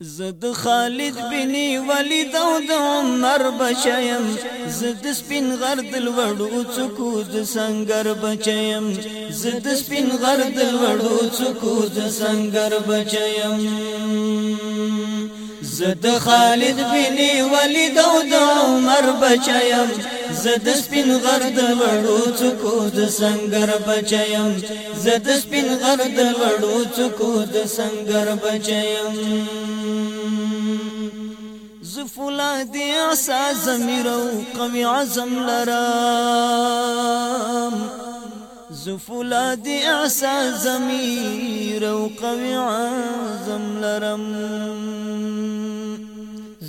زد خالد بن ولید او د عمر بچیم زد سپین غرد لوړو څکو د سنگر بچیم زد سپین غرد لوړو څکو د سنگر بچیم زد خالد بن ولید او د عمر بچیم زد سپین غرد وړو څکو د سنگر بچیم زد سپین غرد وړو څکو د سنگر بچیم فولادي عسى زمیرو قوی عزم لرام زفولادي عسى زمیرو قوی عزم لرم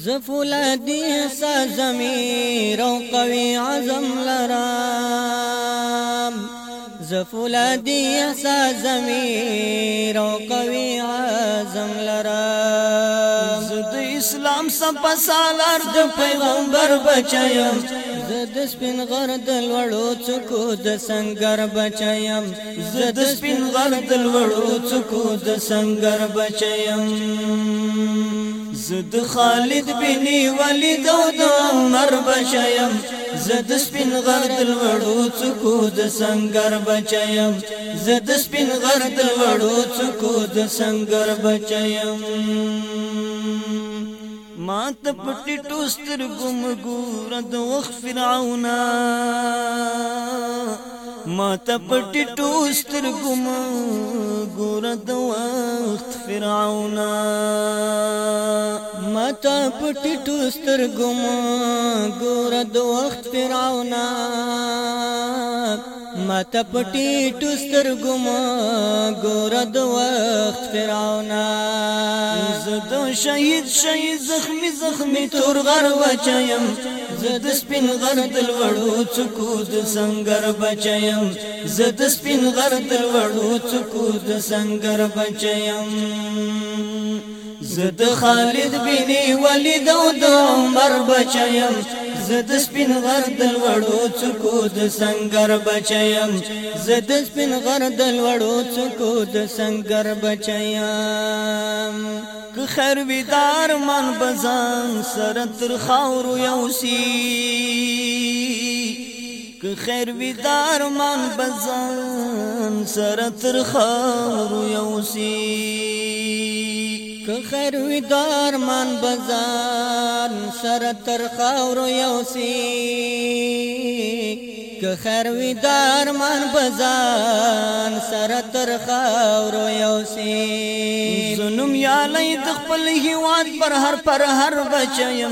زفولادي عسى زمیرو قوی عزم لرام زفولادي عسى زمیرو قوی عزم لرام اسلام سپا سالار د پیغمبر بچایم زه د سپین غر د لوړو څوکو د سنگر بچایم زه د سپین غر د لوړو څوکو د سنگر بچایم زه د خالد بن ولید او د عمر بچایم زد سپین غرد لوړو څکو د سنگر بچایم زد سپین غرد لوړو څکو د سنگر بچایم ما ته پټي ټوستر ګم ګور د وخت فرعون ما ته پټي ټوستر ګم ګور د وخت فرعون ما ته پټي ټوستر ګم ګور د وخت فرعون ما ته پټي ټوستر ګم ګور د وخت فرعون شهید شهید زخمی زخمی تور غر بچایم زد سپین غر دل وړو چکو د سنگر بچایم زد سپین غر دل وړو چکو د سنگر بچایم زد خالد بن ولید او د عمر بچیم زد سپین غر د لوړو څکو د سنگر بچیم زد سپین غر د لوړو څکو د سنگر بچیم که خیر ودار من بزان سره تر خاور یوسی که خیر ودار من بزان سره تر خاور یوسی خیر وی دارمان بزان سر تر خاور یوسی که خیر وی دارمان بزان سر تر خاور یوسی زنم یالی د خپل هیواد پر هر پر هر بچیم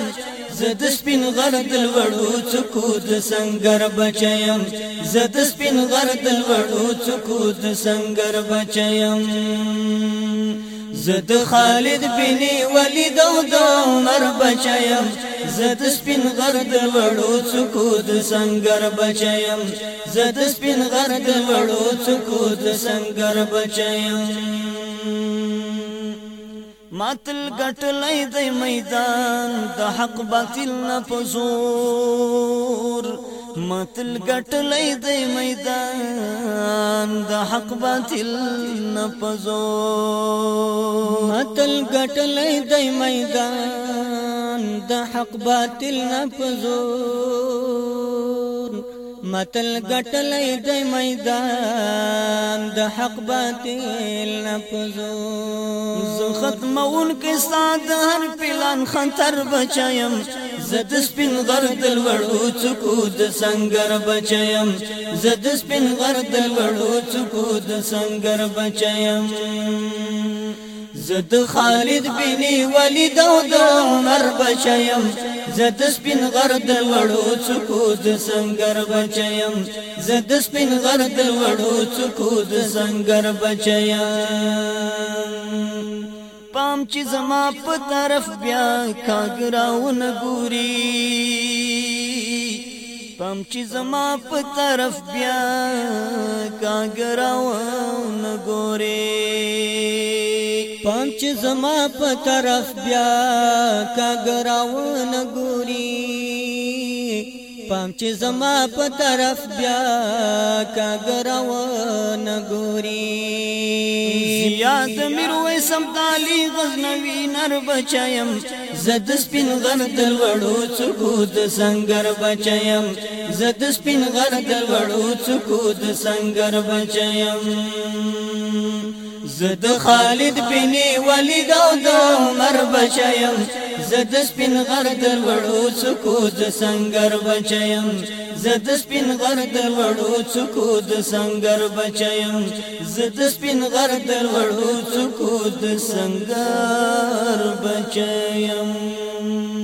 زد سپین غرد لوړو څکو د سنگر بچیم زد سپین غرد لوړو څکو د سنگر بچیم زد خالد بن ولید او د عمر بچیم زد سپین غرد وړو څکو د سنگر بچیم زد سپین غرد وړو څکو د سنگر بچیم ماتل ګټلې د میدان د حق باطل نه پزور ماتل ګټلې د میدان د حق باطل نه پزور ماتل ګټلې د میدان د حق باطل نه پزور متل ګټلې د میدان د حق باطل نفزو زه ختمون کې ساده هر پلان خطر بچایم زد سپین غرد لوړو چکو د سنگر بچایم زد سپین غرد لوړو چکو د سنگر بچایم زد خالد بن ولید او د عمر بچایم زد سپین غر د وړو څکو د سنگر بچیم زد سپین غر د وړو څکو د سنگر بچیم پام چې زما په طرف بیا کاګراون ګوري پام چې زما په طرف بیا کاګراون ګوري پام چې زما په طرف بیا کاګراون ګوري پام چې زما په طرف بیا کاګراون ګوري زیاد میرویس امدالي غزنوی نر بچایم زد سپین غر دلوړو څکو د سنگر بچایم زد سپین غر دلوړو څکو د سنگر بچایم زد خالد بن ولید او د عمر بچیم زد سپین غرد وړو څکو د سنگر بچیم زد سپین غرد وړو څکو د سنگر بچیم زد سپین غرد وړو څکو د سنگر بچیم